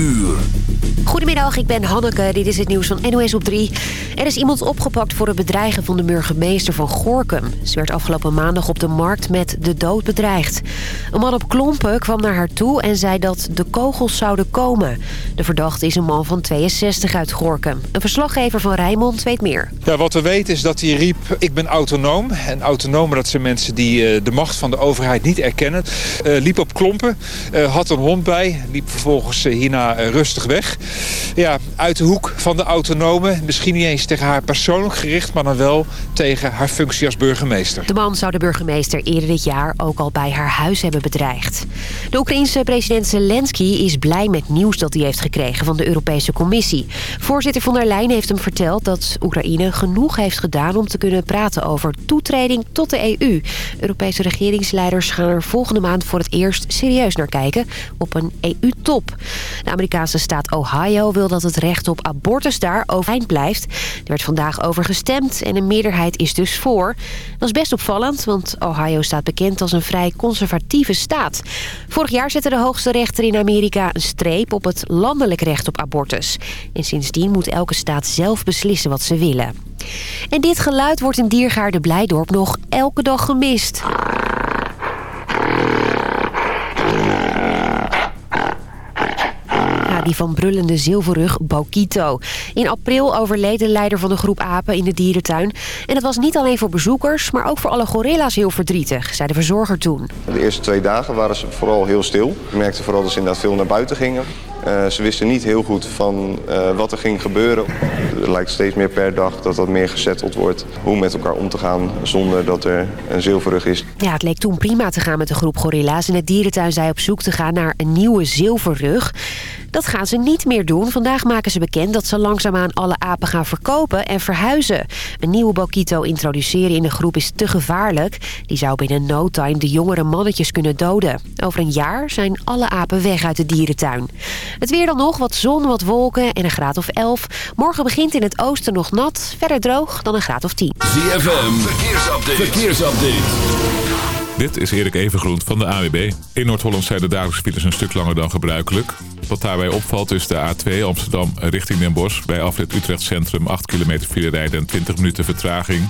uur. Goedemiddag, ik ben Hanneke. Dit is het nieuws van NOS op 3. Er is iemand opgepakt voor het bedreigen van de burgemeester van Gorkum. Ze werd afgelopen maandag op de markt met de dood bedreigd. Een man op klompen kwam naar haar toe en zei dat de kogels zouden komen. De verdachte is een man van 62 uit Gorkum. Een verslaggever van Rijnmond weet meer. Ja, wat we weten is dat hij riep, ik ben autonoom. En autonomen, dat zijn mensen die uh, de macht van de overheid niet erkennen. Uh, liep op klompen, uh, had een hond bij, liep vervolgens hierna rustig weg. Ja, uit de hoek van de autonomen. Misschien niet eens tegen haar persoonlijk gericht... maar dan wel tegen haar functie als burgemeester. De man zou de burgemeester eerder dit jaar ook al bij haar huis hebben bedreigd. De Oekraïense president Zelensky is blij met nieuws dat hij heeft gekregen van de Europese Commissie. Voorzitter von der Leyen heeft hem verteld dat Oekraïne genoeg heeft gedaan... om te kunnen praten over toetreding tot de EU. Europese regeringsleiders gaan er volgende maand voor het eerst serieus naar kijken... op een EU-top. De Amerikaanse staat Ohio wil dat het recht op abortus daar overeind blijft. Er werd vandaag over gestemd en een meerderheid is dus voor. Dat is best opvallend, want Ohio staat bekend als een vrij conservatieve staat. Vorig jaar zette de hoogste rechter in Amerika een streep op het landelijk recht op abortus. En sindsdien moet elke staat zelf beslissen wat ze willen. En dit geluid wordt in Diergaarde Blijdorp nog elke dag gemist. Die van brullende zilverrug Bokito. In april overleed de leider van de groep apen in de dierentuin. En het was niet alleen voor bezoekers, maar ook voor alle gorilla's heel verdrietig, zei de verzorger toen. De eerste twee dagen waren ze vooral heel stil. Ik merkte vooral dat ze inderdaad veel naar buiten gingen. Uh, ze wisten niet heel goed van uh, wat er ging gebeuren. Er lijkt steeds meer per dag dat dat meer gezetteld wordt. Hoe met elkaar om te gaan zonder dat er een zilverrug is. Ja, het leek toen prima te gaan met de groep gorilla's. En het dierentuin zei op zoek te gaan naar een nieuwe zilverrug. Dat gaan ze niet meer doen. Vandaag maken ze bekend dat ze langzaamaan alle apen gaan verkopen en verhuizen. Een nieuwe Bokito introduceren in de groep is te gevaarlijk. Die zou binnen no time de jongere mannetjes kunnen doden. Over een jaar zijn alle apen weg uit de dierentuin. Het weer dan nog, wat zon, wat wolken en een graad of 11. Morgen begint in het oosten nog nat, verder droog dan een graad of 10. ZFM, verkeersupdate. verkeersupdate. Dit is Erik Evengroen van de AWB. In Noord-Holland zijn de dagelijkse files een stuk langer dan gebruikelijk. Wat daarbij opvalt is de A2 Amsterdam richting Den Bosch... bij afrit Utrecht Centrum 8 kilometer file rijden en 20 minuten vertraging...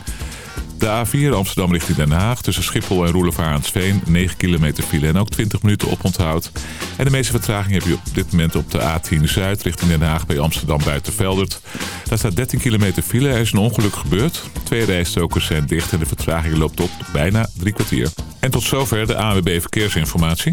De A4 Amsterdam richting Den Haag tussen Schiphol en Roelevaar-Sveen 9 kilometer file en ook 20 minuten oponthoud. En de meeste vertraging heb je op dit moment op de A10 Zuid richting Den Haag bij Amsterdam Buitenveldert. Daar staat 13 kilometer file. Er is een ongeluk gebeurd. Twee rijstokers zijn dicht en de vertraging loopt op bijna drie kwartier. En tot zover de AWB Verkeersinformatie.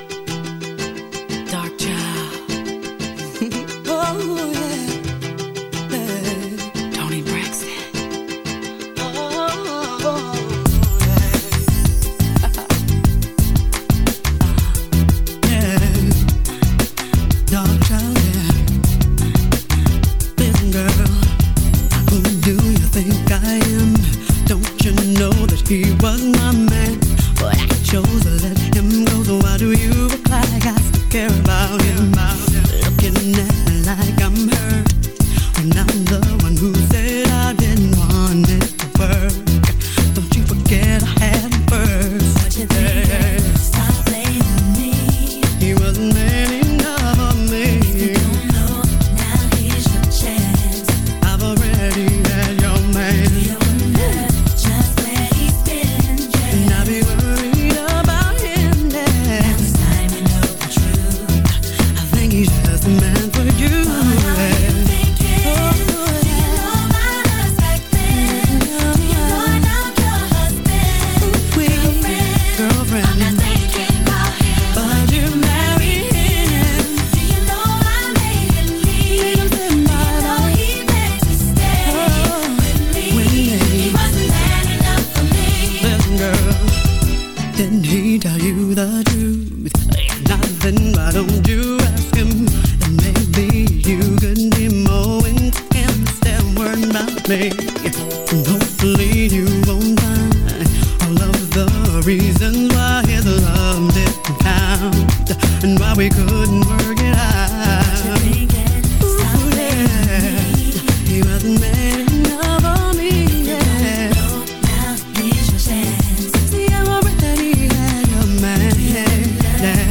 now.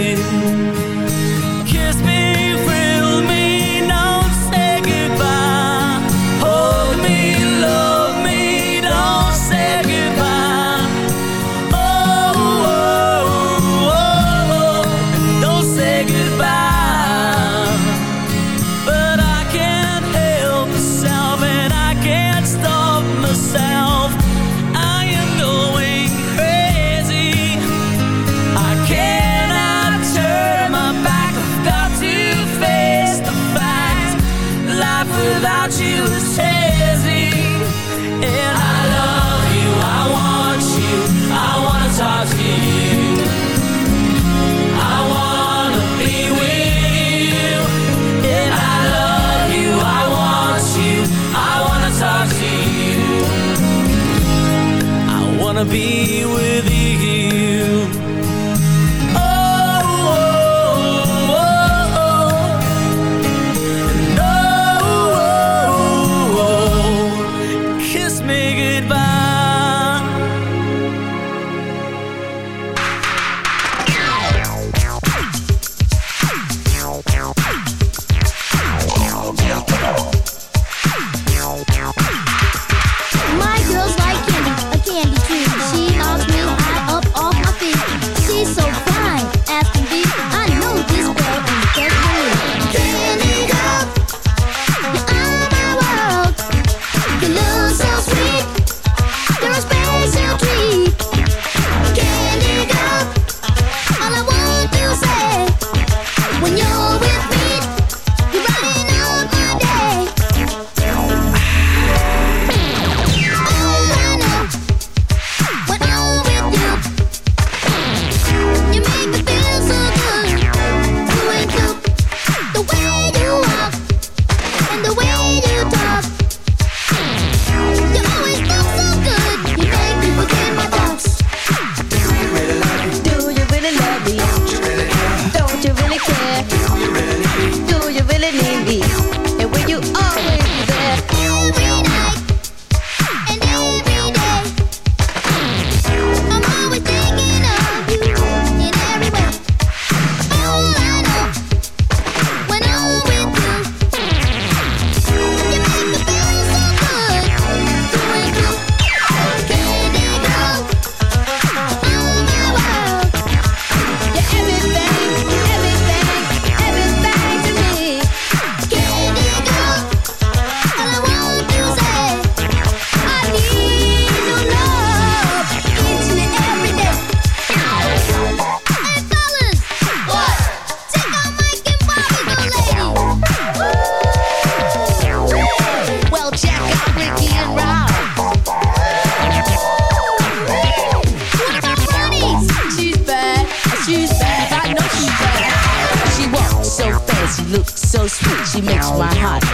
wanna be with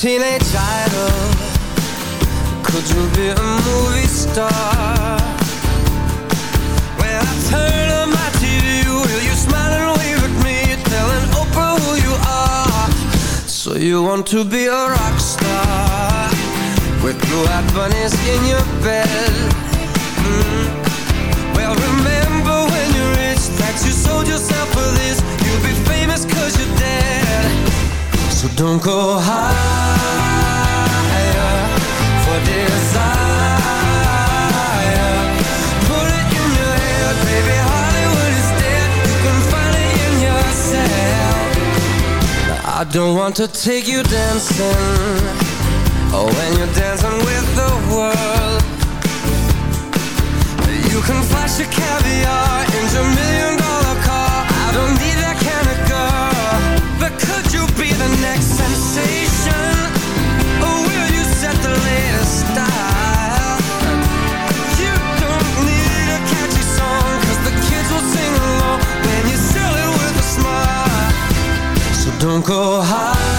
till don't want to take you dancing. Oh, when you're dancing with the world. You can flash your caviar in your million dollar car. I don't need that kind of girl. But could you be the next go high.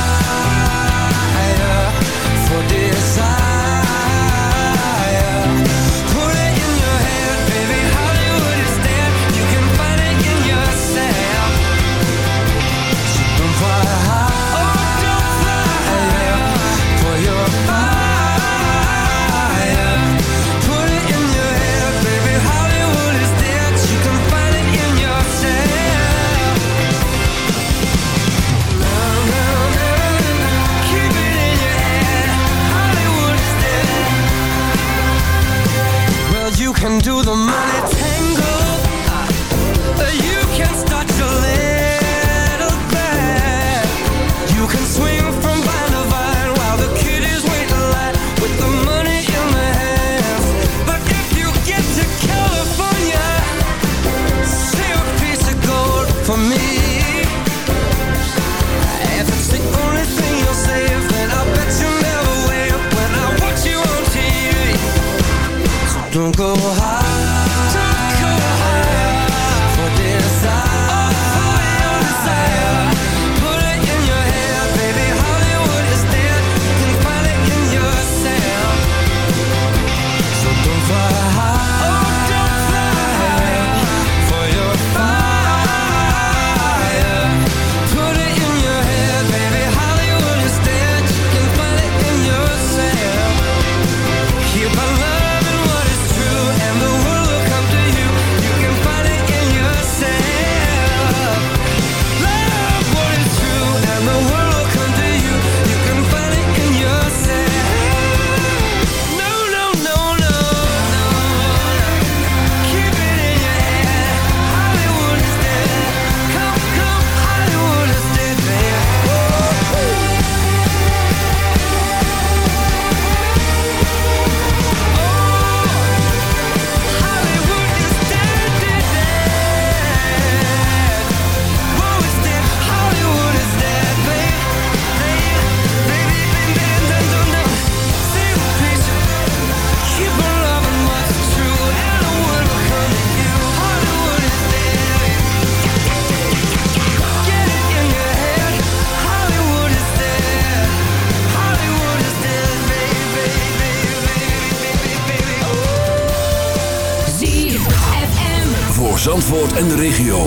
En de regio.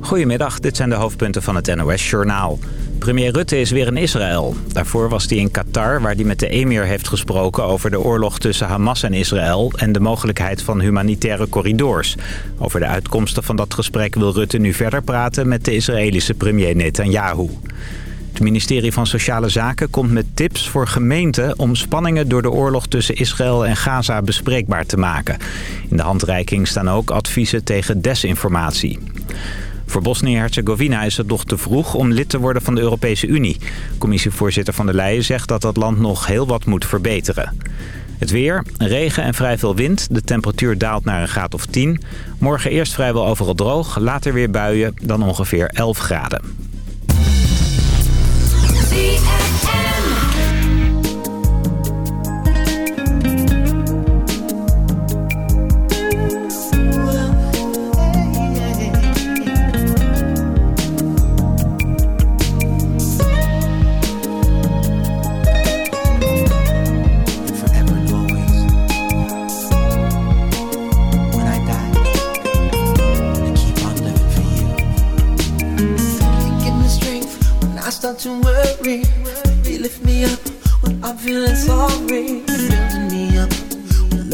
Goedemiddag, dit zijn de hoofdpunten van het NOS-journaal. Premier Rutte is weer in Israël. Daarvoor was hij in Qatar, waar hij met de emir heeft gesproken... over de oorlog tussen Hamas en Israël... en de mogelijkheid van humanitaire corridors. Over de uitkomsten van dat gesprek wil Rutte nu verder praten... met de Israëlische premier Netanyahu. Het ministerie van Sociale Zaken komt met tips voor gemeenten... om spanningen door de oorlog tussen Israël en Gaza bespreekbaar te maken. In de handreiking staan ook adviezen tegen desinformatie. Voor Bosnië-Herzegovina is het nog te vroeg om lid te worden van de Europese Unie. Commissievoorzitter van der Leyen zegt dat dat land nog heel wat moet verbeteren. Het weer, regen en vrij veel wind. De temperatuur daalt naar een graad of 10. Morgen eerst vrijwel overal droog, later weer buien, dan ongeveer 11 graden. DL.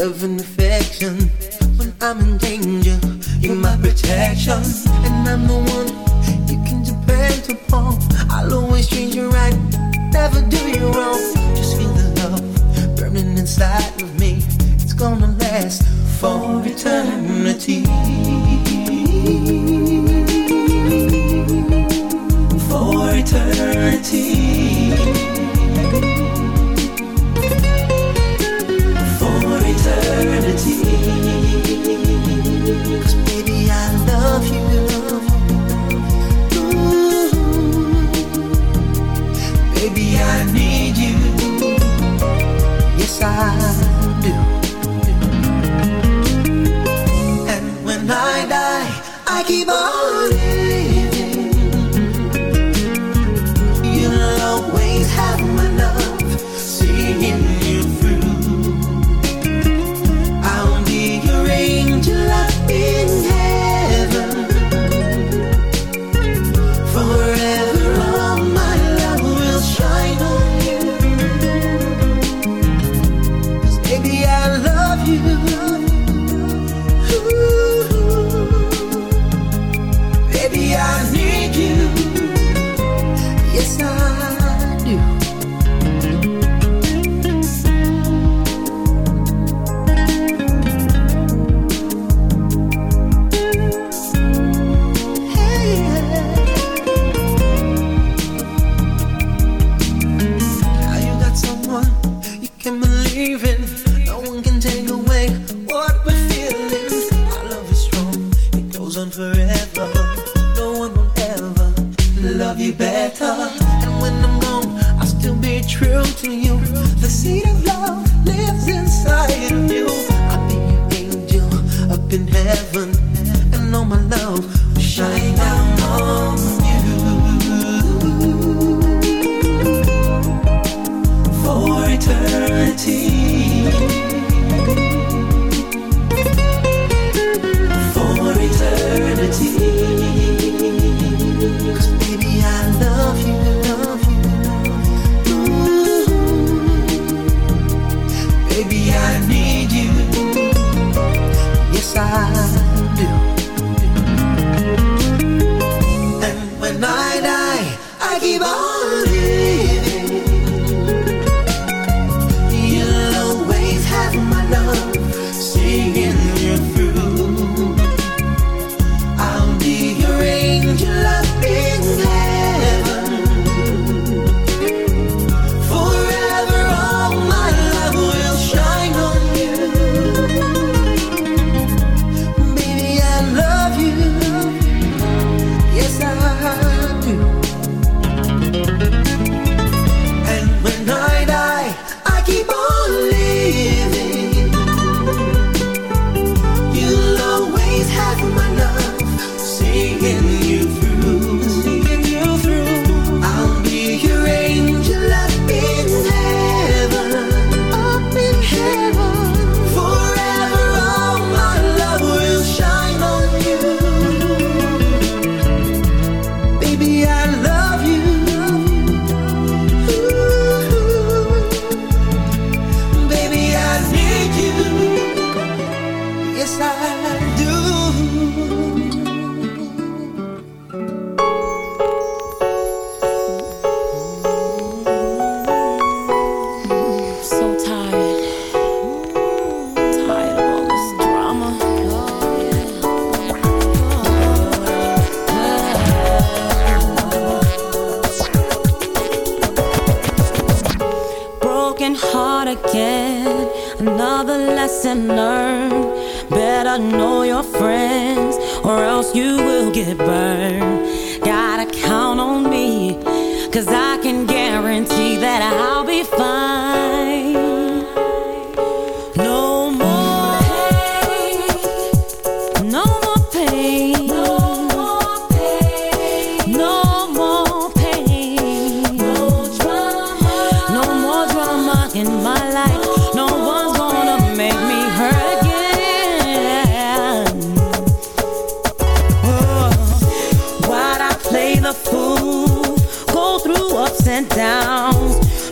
Love and affection. When I'm in danger, you're my protection. And I'm the one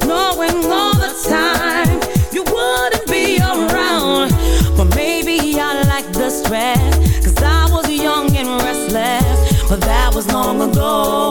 knowing all the time you wouldn't be around. But maybe I the cause I was young and restless, but that was long ago.